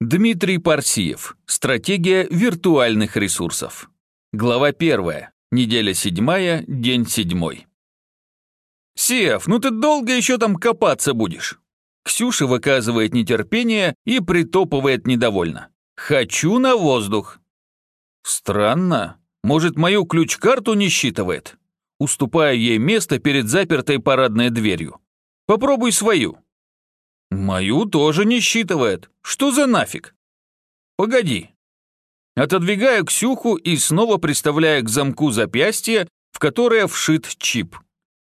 Дмитрий Парсиев. Стратегия виртуальных ресурсов. Глава 1. Неделя 7, день 7. «Сев, ну ты долго еще там копаться будешь?» Ксюша выказывает нетерпение и притопывает недовольно. «Хочу на воздух». Странно. Может, мою ключ-карту не считывает? Уступая ей место перед запертой парадной дверью. Попробуй свою. Мою тоже не считывает. Что за нафиг? Погоди. Отодвигаю Ксюху и снова приставляю к замку запястье, в которое вшит чип.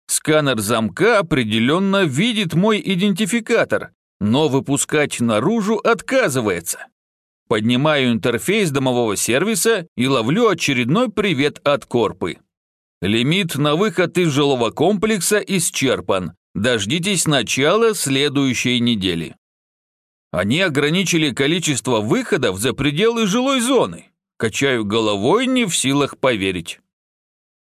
Сканер замка определенно видит мой идентификатор, но выпускать наружу отказывается. Поднимаю интерфейс домового сервиса и ловлю очередной привет от Корпы. Лимит на выход из жилого комплекса исчерпан. Дождитесь начала следующей недели. Они ограничили количество выходов за пределы жилой зоны. Качаю головой, не в силах поверить.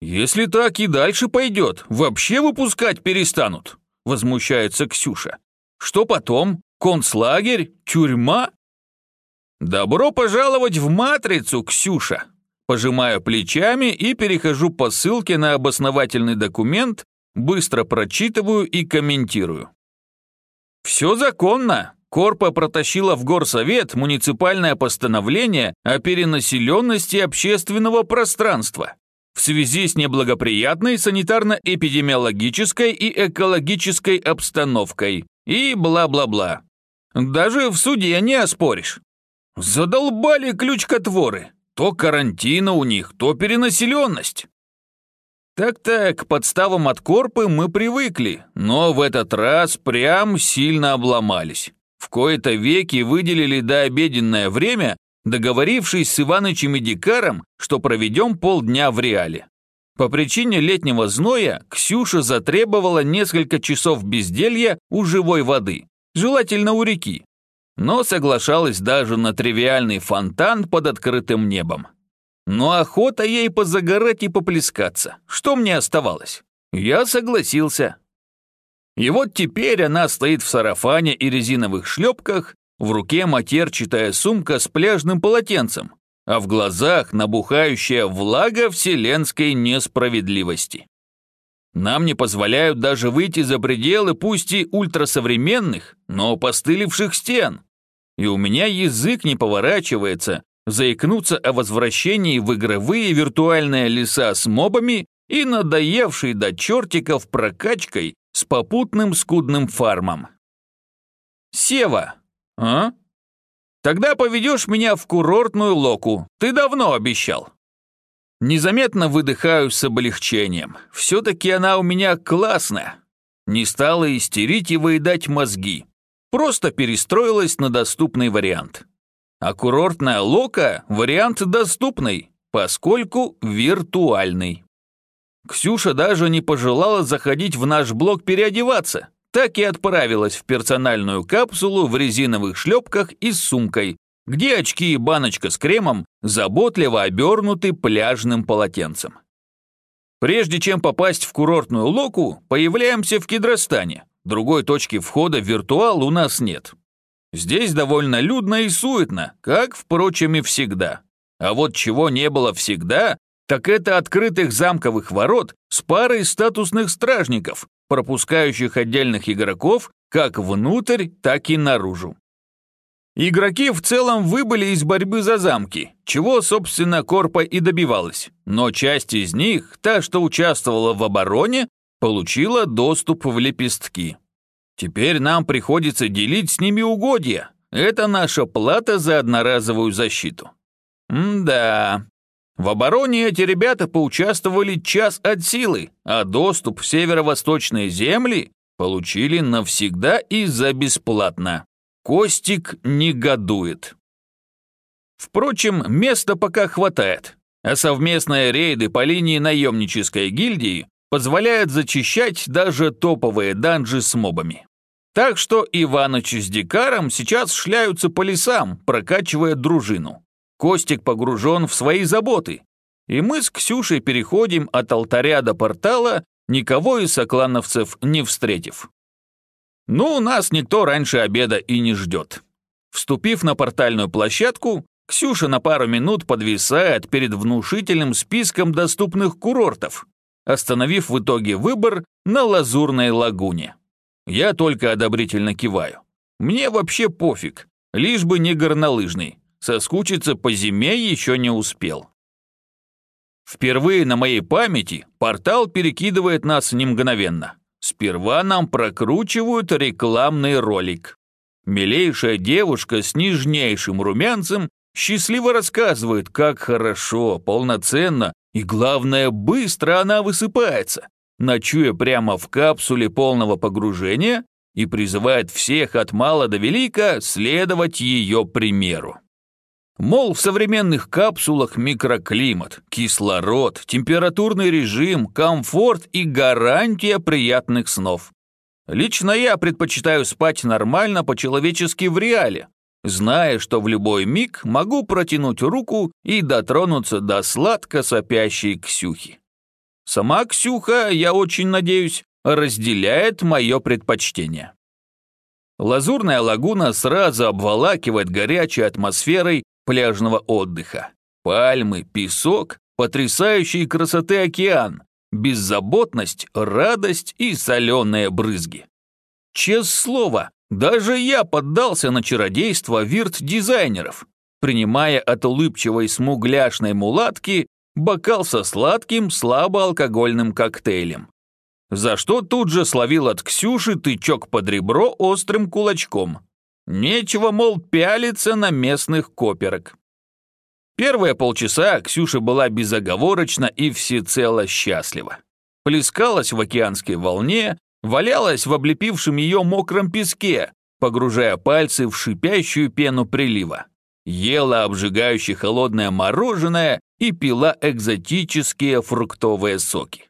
Если так и дальше пойдет, вообще выпускать перестанут, возмущается Ксюша. Что потом? Концлагерь? Тюрьма? Добро пожаловать в матрицу, Ксюша. Пожимаю плечами и перехожу по ссылке на обосновательный документ, Быстро прочитываю и комментирую. Все законно. Корпа протащила в горсовет муниципальное постановление о перенаселенности общественного пространства в связи с неблагоприятной санитарно-эпидемиологической и экологической обстановкой и бла-бла-бла. Даже в суде не оспоришь. Задолбали ключкотворы. То карантина у них, то перенаселенность. Так-так, к подставам от Корпы мы привыкли, но в этот раз прям сильно обломались. В кои-то веки выделили дообеденное время, договорившись с Иванычем и Дикаром, что проведем полдня в реале. По причине летнего зноя Ксюша затребовала несколько часов безделья у живой воды, желательно у реки, но соглашалась даже на тривиальный фонтан под открытым небом. Но охота ей позагорать и поплескаться. Что мне оставалось? Я согласился. И вот теперь она стоит в сарафане и резиновых шлепках, в руке матерчатая сумка с пляжным полотенцем, а в глазах набухающая влага вселенской несправедливости. Нам не позволяют даже выйти за пределы пусть и ультрасовременных, но постыливших стен. И у меня язык не поворачивается заикнуться о возвращении в игровые виртуальные леса с мобами и надоевшей до чертиков прокачкой с попутным скудным фармом. Сева, а? Тогда поведешь меня в курортную локу, ты давно обещал. Незаметно выдыхаю с облегчением. Все-таки она у меня классная. Не стала истерить и выедать мозги. Просто перестроилась на доступный вариант. А курортная лока – вариант доступный, поскольку виртуальный. Ксюша даже не пожелала заходить в наш блог переодеваться, так и отправилась в персональную капсулу в резиновых шлепках и с сумкой, где очки и баночка с кремом заботливо обернуты пляжным полотенцем. Прежде чем попасть в курортную локу, появляемся в Кедростане. Другой точки входа в виртуал у нас нет. Здесь довольно людно и суетно, как, впрочем, и всегда. А вот чего не было всегда, так это открытых замковых ворот с парой статусных стражников, пропускающих отдельных игроков как внутрь, так и наружу. Игроки в целом выбыли из борьбы за замки, чего, собственно, Корпа и добивалась, но часть из них, та, что участвовала в обороне, получила доступ в лепестки. Теперь нам приходится делить с ними угодья. Это наша плата за одноразовую защиту. М-да. В обороне эти ребята поучаствовали час от силы, а доступ в северо-восточные земли получили навсегда и за бесплатно. Костик негодует. Впрочем, места пока хватает, а совместные рейды по линии наемнической гильдии позволяет зачищать даже топовые данжи с мобами. Так что Иваныч с Дикаром сейчас шляются по лесам, прокачивая дружину. Костик погружен в свои заботы, и мы с Ксюшей переходим от алтаря до портала, никого из соклановцев не встретив. Ну, нас никто раньше обеда и не ждет. Вступив на портальную площадку, Ксюша на пару минут подвисает перед внушительным списком доступных курортов, остановив в итоге выбор на Лазурной лагуне. Я только одобрительно киваю. Мне вообще пофиг, лишь бы не горнолыжный. Соскучиться по зиме еще не успел. Впервые на моей памяти портал перекидывает нас не мгновенно. Сперва нам прокручивают рекламный ролик. Милейшая девушка с нежнейшим румянцем счастливо рассказывает, как хорошо, полноценно и, главное, быстро она высыпается, ночуя прямо в капсуле полного погружения и призывает всех от мала до велика следовать ее примеру. Мол, в современных капсулах микроклимат, кислород, температурный режим, комфорт и гарантия приятных снов. Лично я предпочитаю спать нормально по-человечески в реале, зная, что в любой миг могу протянуть руку и дотронуться до сладко сопящей Ксюхи. Сама Ксюха, я очень надеюсь, разделяет мое предпочтение. Лазурная лагуна сразу обволакивает горячей атмосферой пляжного отдыха. Пальмы, песок, потрясающей красоты океан, беззаботность, радость и соленые брызги. Честное слово, даже я поддался на чародейство вирт-дизайнеров, принимая от улыбчивой смугляшной мулатки бокал со сладким слабоалкогольным коктейлем. За что тут же словил от Ксюши тычок под ребро острым кулачком. Нечего, мол, пялиться на местных коперок. Первые полчаса Ксюша была безоговорочна и всецело счастлива. Плескалась в океанской волне, валялась в облепившем ее мокром песке, погружая пальцы в шипящую пену прилива. Ела обжигающее холодное мороженое и пила экзотические фруктовые соки.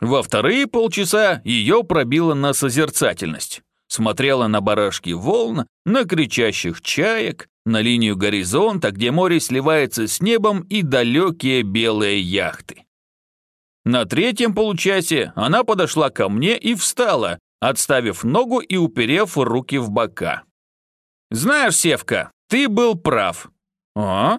Во вторые полчаса ее пробило на созерцательность смотрела на барашки волн, на кричащих чаек, на линию горизонта, где море сливается с небом и далекие белые яхты. На третьем получасе она подошла ко мне и встала, отставив ногу и уперев руки в бока. «Знаешь, Севка, ты был прав». «А?»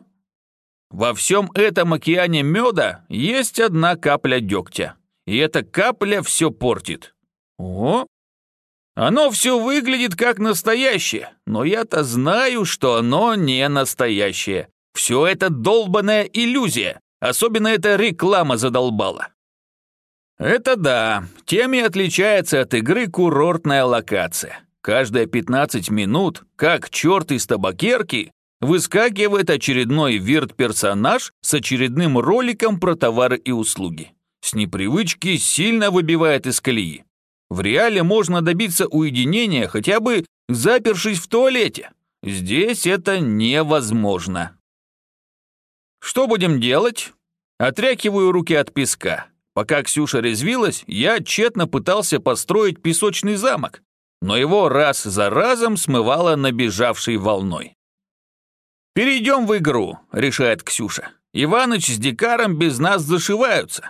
«Во всем этом океане меда есть одна капля дегтя, и эта капля все портит». «О?» Оно все выглядит как настоящее, но я-то знаю, что оно не настоящее. Все это долбанная иллюзия, особенно эта реклама задолбала. Это да, тем и отличается от игры курортная локация. Каждые 15 минут, как черт из табакерки, выскакивает очередной вирт-персонаж с очередным роликом про товары и услуги. С непривычки сильно выбивает из колеи. В реале можно добиться уединения, хотя бы запершись в туалете. Здесь это невозможно. Что будем делать? Отряхиваю руки от песка. Пока Ксюша резвилась, я тщетно пытался построить песочный замок, но его раз за разом смывало набежавшей волной. «Перейдем в игру», — решает Ксюша. «Иваныч с Дикаром без нас зашиваются.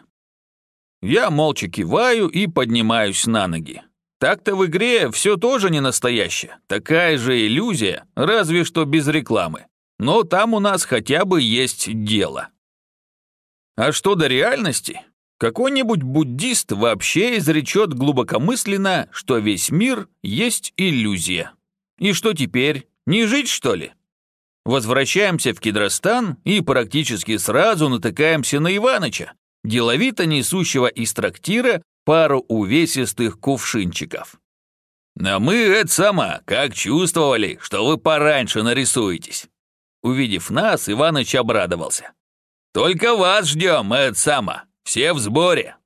Я молча киваю и поднимаюсь на ноги. Так-то в игре все тоже не настоящее. Такая же иллюзия, разве что без рекламы. Но там у нас хотя бы есть дело. А что до реальности? Какой-нибудь буддист вообще изречет глубокомысленно, что весь мир есть иллюзия. И что теперь, не жить что ли? Возвращаемся в Кедростан и практически сразу натыкаемся на Иваныча, деловито несущего из трактира пару увесистых кувшинчиков. «А мы, это сама, как чувствовали, что вы пораньше нарисуетесь». Увидев нас, Иваныч обрадовался. «Только вас ждем, это сама, все в сборе».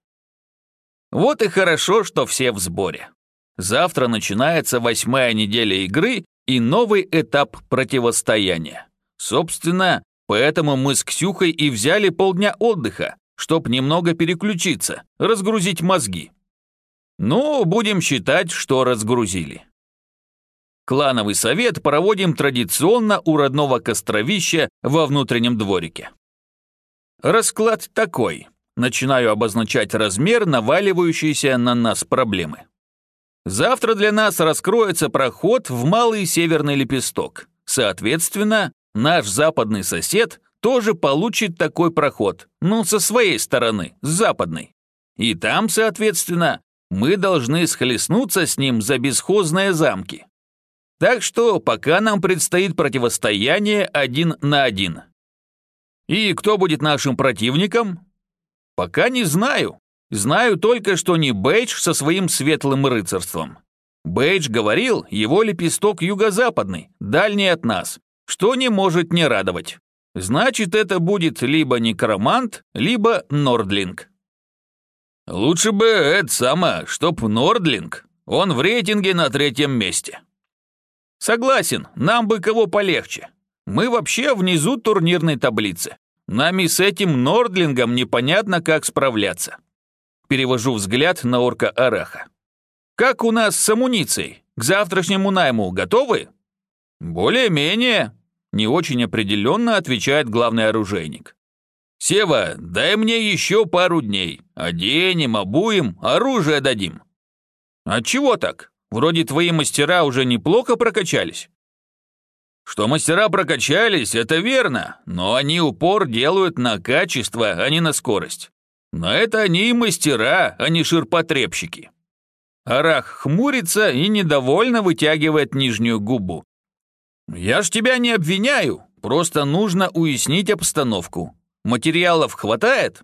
Вот и хорошо, что все в сборе. Завтра начинается восьмая неделя игры и новый этап противостояния. Собственно, поэтому мы с Ксюхой и взяли полдня отдыха, чтоб немного переключиться, разгрузить мозги. Ну, будем считать, что разгрузили. Клановый совет проводим традиционно у родного костровища во внутреннем дворике. Расклад такой. Начинаю обозначать размер наваливающейся на нас проблемы. Завтра для нас раскроется проход в малый северный лепесток. Соответственно, наш западный сосед тоже получит такой проход, ну, со своей стороны, с западной. И там, соответственно, мы должны схлестнуться с ним за бесхозные замки. Так что пока нам предстоит противостояние один на один. И кто будет нашим противником? Пока не знаю. Знаю только, что не Бейдж со своим светлым рыцарством. Бейдж говорил, его лепесток юго-западный, дальний от нас, что не может не радовать. Значит, это будет либо некромант, либо нордлинг. Лучше бы это самое, чтоб нордлинг. Он в рейтинге на третьем месте. Согласен, нам бы кого полегче. Мы вообще внизу турнирной таблицы. Нами с этим нордлингом непонятно, как справляться. Перевожу взгляд на орка Араха. Как у нас с амуницией? К завтрашнему найму готовы? Более-менее, не очень определенно отвечает главный оружейник. «Сева, дай мне еще пару дней. Оденем, обуем, оружие дадим». «А чего так? Вроде твои мастера уже неплохо прокачались». «Что мастера прокачались, это верно, но они упор делают на качество, а не на скорость. Но это они и мастера, а не ширпотребщики». Арах хмурится и недовольно вытягивает нижнюю губу. «Я ж тебя не обвиняю, просто нужно уяснить обстановку. Материалов хватает?»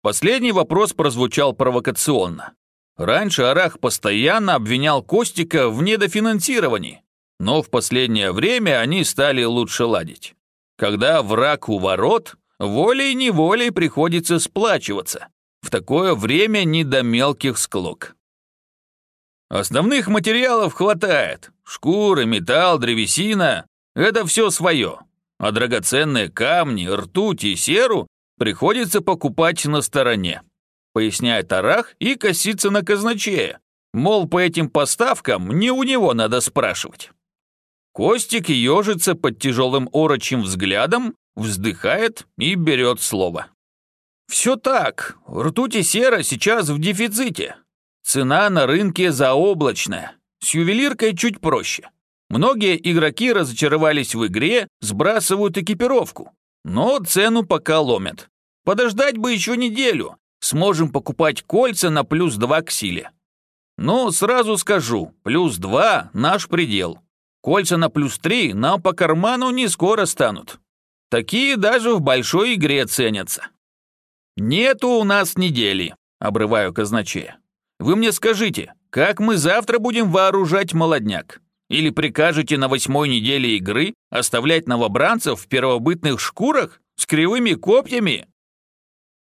Последний вопрос прозвучал провокационно. Раньше Арах постоянно обвинял Костика в недофинансировании, но в последнее время они стали лучше ладить. Когда враг у ворот, волей-неволей приходится сплачиваться. В такое время не до мелких склок. Основных материалов хватает. Шкуры, металл, древесина – это все свое а драгоценные камни, ртуть и серу приходится покупать на стороне. Поясняет Арах и косится на казначея. Мол, по этим поставкам не у него надо спрашивать. Костик ежится под тяжелым орочим взглядом, вздыхает и берет слово. «Все так. Ртуть и сера сейчас в дефиците. Цена на рынке заоблачная. С ювелиркой чуть проще. Многие игроки разочаровались в игре, сбрасывают экипировку. Но цену пока ломят. Подождать бы еще неделю. Сможем покупать кольца на плюс 2 к силе. Но сразу скажу, плюс 2 – наш предел. Кольца на плюс 3 нам по карману не скоро станут. Такие даже в большой игре ценятся. Нету у нас недели, обрываю казначея. Вы мне скажите, как мы завтра будем вооружать молодняк? Или прикажете на восьмой неделе игры оставлять новобранцев в первобытных шкурах с кривыми копьями?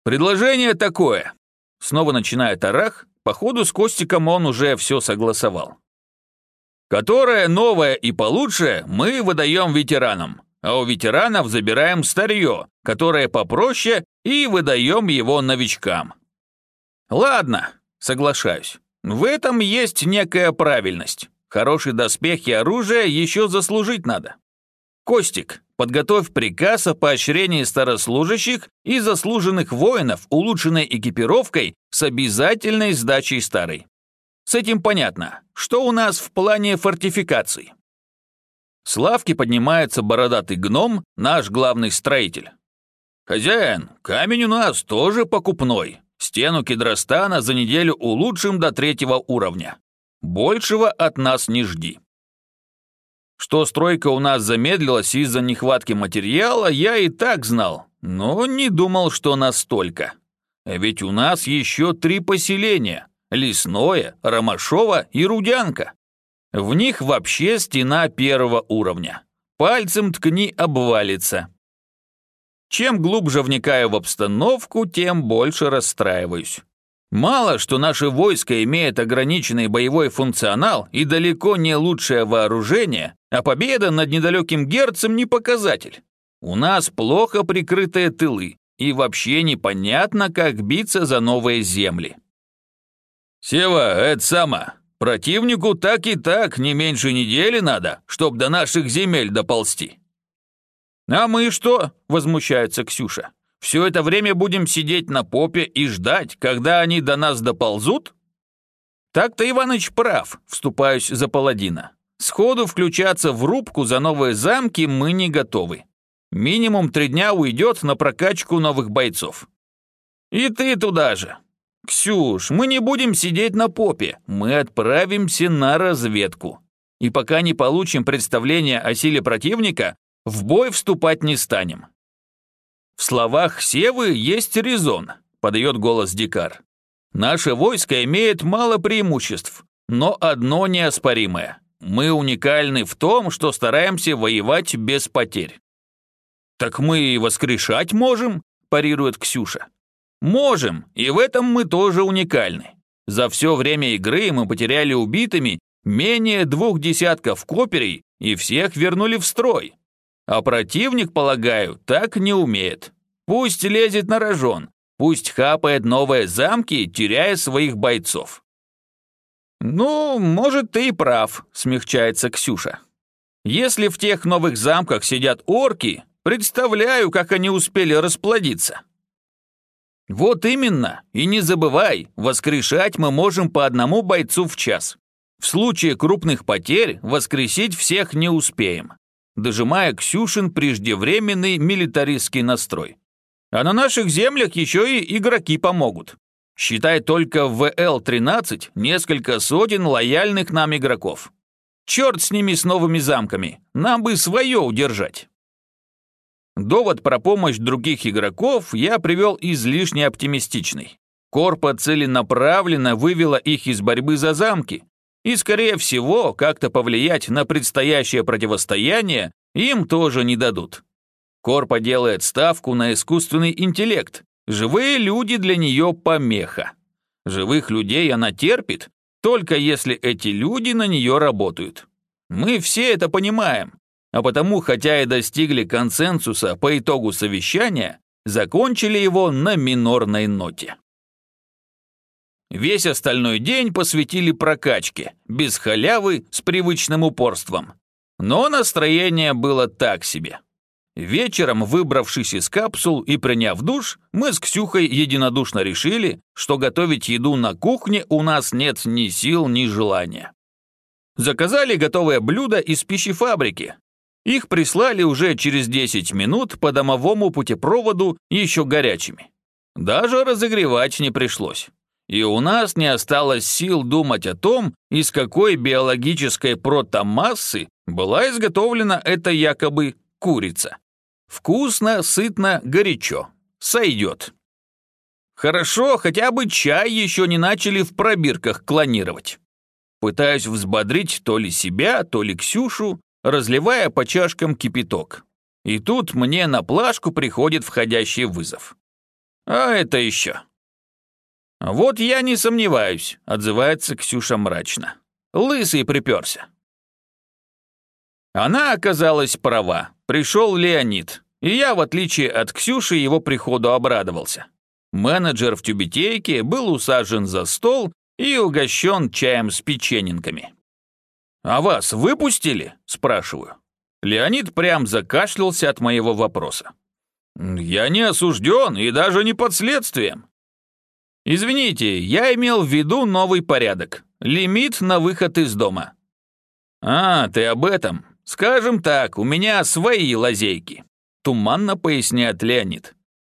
Предложение такое. Снова начинает Арах, походу с Костиком он уже все согласовал. Которое новое и получше мы выдаем ветеранам, а у ветеранов забираем старье, которое попроще, и выдаем его новичкам. Ладно, соглашаюсь. В этом есть некая правильность. Хороший доспех и оружие еще заслужить надо. Костик, подготовь приказ о поощрении старослужащих и заслуженных воинов улучшенной экипировкой с обязательной сдачей старой. С этим понятно. Что у нас в плане фортификаций? С лавки поднимается бородатый гном, наш главный строитель. «Хозяин, камень у нас тоже покупной. Стену кедростана за неделю улучшим до третьего уровня. Большего от нас не жди. Что стройка у нас замедлилась из-за нехватки материала, я и так знал, но не думал, что настолько. Ведь у нас еще три поселения – Лесное, Ромашово и Рудянка. В них вообще стена первого уровня. Пальцем ткни обвалится. Чем глубже вникаю в обстановку, тем больше расстраиваюсь. Мало, что наше войско имеет ограниченный боевой функционал и далеко не лучшее вооружение, а победа над недалеким герцем не показатель. У нас плохо прикрытые тылы, и вообще непонятно, как биться за новые земли. «Сева, это само. Противнику так и так не меньше недели надо, чтоб до наших земель доползти». «А мы что?» – возмущается Ксюша. Все это время будем сидеть на попе и ждать, когда они до нас доползут? Так-то Иваныч прав, вступаюсь за паладина. Сходу включаться в рубку за новые замки мы не готовы. Минимум три дня уйдет на прокачку новых бойцов. И ты туда же. Ксюш, мы не будем сидеть на попе, мы отправимся на разведку. И пока не получим представление о силе противника, в бой вступать не станем. В словах Севы есть резон, подает голос Дикар. Наше войско имеет мало преимуществ, но одно неоспоримое. Мы уникальны в том, что стараемся воевать без потерь. «Так мы и воскрешать можем», – парирует Ксюша. «Можем, и в этом мы тоже уникальны. За все время игры мы потеряли убитыми менее двух десятков коперей и всех вернули в строй. А противник, полагаю, так не умеет. Пусть лезет на рожон, пусть хапает новые замки, теряя своих бойцов». «Ну, может, ты и прав», – смягчается Ксюша. «Если в тех новых замках сидят орки, представляю, как они успели расплодиться». «Вот именно, и не забывай, воскрешать мы можем по одному бойцу в час. В случае крупных потерь воскресить всех не успеем», дожимая Ксюшин преждевременный милитаристский настрой. «А на наших землях еще и игроки помогут. Считай только в ВЛ-13 несколько сотен лояльных нам игроков. Черт с ними с новыми замками, нам бы свое удержать. Довод про помощь других игроков я привел излишне оптимистичный. Корпа целенаправленно вывела их из борьбы за замки, и, скорее всего, как-то повлиять на предстоящее противостояние им тоже не дадут. Корпа делает ставку на искусственный интеллект, Живые люди для нее помеха. Живых людей она терпит, только если эти люди на нее работают. Мы все это понимаем, а потому, хотя и достигли консенсуса по итогу совещания, закончили его на минорной ноте. Весь остальной день посвятили прокачке, без халявы, с привычным упорством. Но настроение было так себе. Вечером, выбравшись из капсул и приняв душ, мы с Ксюхой единодушно решили, что готовить еду на кухне у нас нет ни сил, ни желания. Заказали готовое блюдо из пищефабрики. Их прислали уже через 10 минут по домовому путепроводу еще горячими. Даже разогревать не пришлось. И у нас не осталось сил думать о том, из какой биологической протомассы была изготовлена эта якобы курица. Вкусно, сытно, горячо. Сойдет. Хорошо, хотя бы чай еще не начали в пробирках клонировать. Пытаюсь взбодрить то ли себя, то ли Ксюшу, разливая по чашкам кипяток. И тут мне на плашку приходит входящий вызов. А это еще. «Вот я не сомневаюсь», — отзывается Ксюша мрачно. Лысый приперся. Она оказалась права. Пришел Леонид, и я, в отличие от Ксюши, его приходу обрадовался. Менеджер в тюбетейке был усажен за стол и угощен чаем с печененками. «А вас выпустили?» – спрашиваю. Леонид прям закашлялся от моего вопроса. «Я не осужден и даже не под следствием». «Извините, я имел в виду новый порядок. Лимит на выход из дома». «А, ты об этом. «Скажем так, у меня свои лазейки», — туманно поясняет Леонид.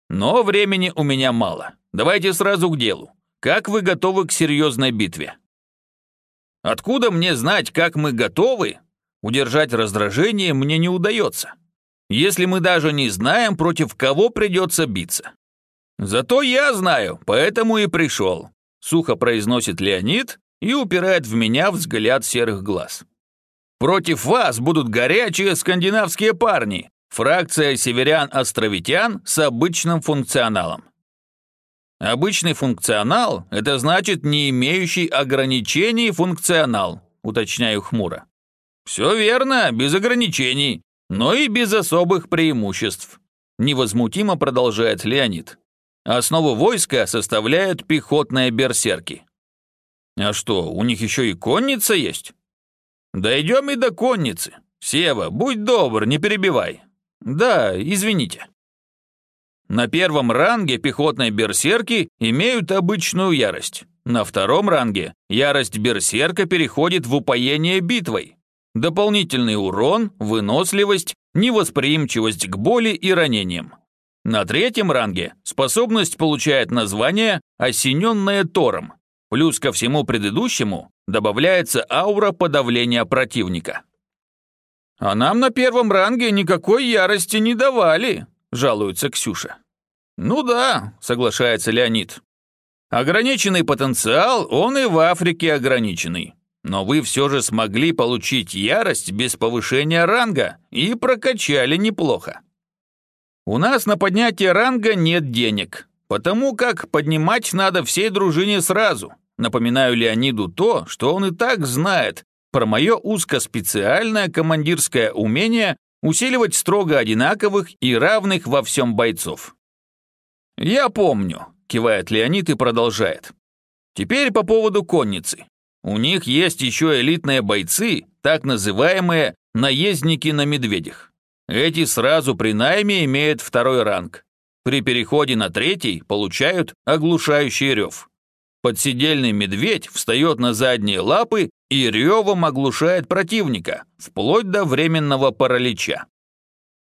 «Но времени у меня мало. Давайте сразу к делу. Как вы готовы к серьезной битве?» «Откуда мне знать, как мы готовы?» Удержать раздражение мне не удается. Если мы даже не знаем, против кого придется биться. Зато я знаю, поэтому и пришел. Сухо произносит Леонид и упирает в меня взгляд серых глаз. Против вас будут горячие скандинавские парни, фракция северян-островитян с обычным функционалом. Обычный функционал – это значит не имеющий ограничений функционал, уточняю хмуро. Все верно, без ограничений, но и без особых преимуществ. Невозмутимо продолжает Леонид. Основу войска составляют пехотные берсерки. А что, у них еще и конница есть? Дойдем и до конницы. Сева, будь добр, не перебивай. Да, извините. На первом ранге пехотные берсерки имеют обычную ярость. На втором ранге ярость берсерка переходит в упоение битвой. дополнительный урон, выносливость, невосприимчивость к боли и ранениям. На третьем ранге способность получает название «Осененная Тором», плюс ко всему предыдущему добавляется аура подавления противника. «А нам на первом ранге никакой ярости не давали», – жалуется Ксюша. «Ну да», – соглашается Леонид. «Ограниченный потенциал, он и в Африке ограниченный. Но вы все же смогли получить ярость без повышения ранга и прокачали неплохо. У нас на поднятие ранга нет денег, потому как поднимать надо всей дружине сразу. Напоминаю Леониду то, что он и так знает про мое узкоспециальное командирское умение усиливать строго одинаковых и равных во всем бойцов. «Я помню», — кивает Леонид и продолжает. «Теперь по поводу конницы. У них есть еще элитные бойцы, так называемые наездники на медведях. Эти сразу при найме имеют второй ранг. При переходе на третий получают оглушающий рев. Подсидельный медведь встает на задние лапы и ревом оглушает противника, вплоть до временного паралича.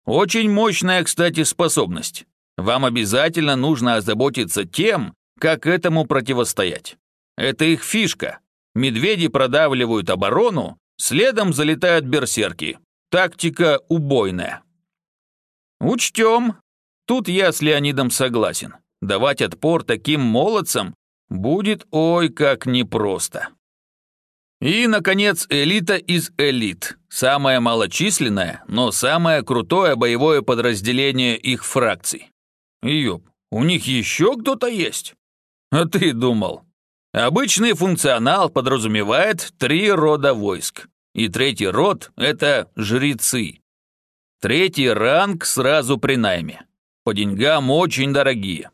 Очень мощная, кстати, способность. Вам обязательно нужно озаботиться тем, как этому противостоять. Это их фишка. Медведи продавливают оборону, следом залетают берсерки. Тактика убойная. Учтем. Тут я с Леонидом согласен. Давать отпор таким молодцам будет ой как непросто. И, наконец, элита из элит. Самое малочисленное, но самое крутое боевое подразделение их фракций. Ёп, у них еще кто-то есть? А ты думал? Обычный функционал подразумевает три рода войск. И третий род – это жрецы. Третий ранг сразу при найме. По деньгам очень дорогие.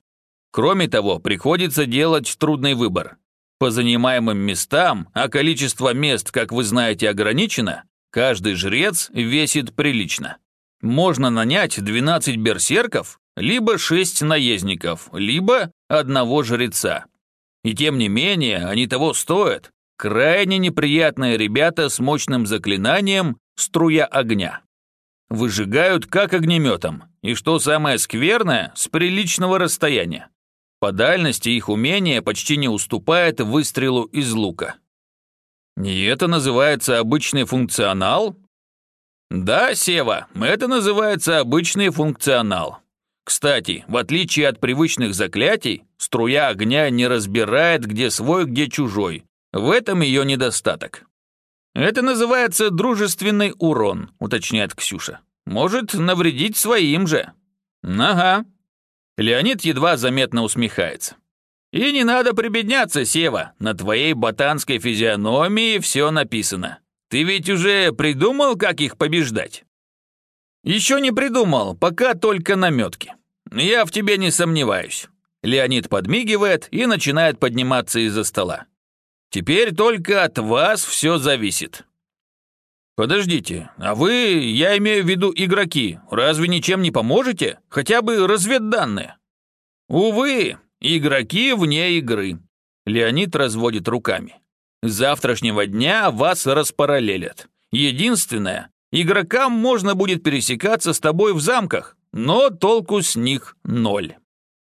Кроме того, приходится делать трудный выбор. По занимаемым местам, а количество мест, как вы знаете, ограничено, каждый жрец весит прилично. Можно нанять 12 берсерков, либо 6 наездников, либо одного жреца. И тем не менее, они того стоят. Крайне неприятные ребята с мощным заклинанием «Струя огня». Выжигают как огнеметом, и что самое скверное, с приличного расстояния. По дальности их умение почти не уступает выстрелу из лука. И это называется обычный функционал? Да, Сева, это называется обычный функционал. Кстати, в отличие от привычных заклятий, струя огня не разбирает, где свой, где чужой. В этом ее недостаток. «Это называется дружественный урон», — уточняет Ксюша. «Может навредить своим же». «Ага». Леонид едва заметно усмехается. «И не надо прибедняться, Сева. На твоей ботанской физиономии все написано. Ты ведь уже придумал, как их побеждать?» «Еще не придумал, пока только наметки. Я в тебе не сомневаюсь». Леонид подмигивает и начинает подниматься из-за стола. «Теперь только от вас все зависит». «Подождите, а вы, я имею в виду игроки, разве ничем не поможете? Хотя бы разведданные?» «Увы, игроки вне игры», — Леонид разводит руками. «С завтрашнего дня вас распараллелят. Единственное, Игрокам можно будет пересекаться с тобой в замках, но толку с них ноль.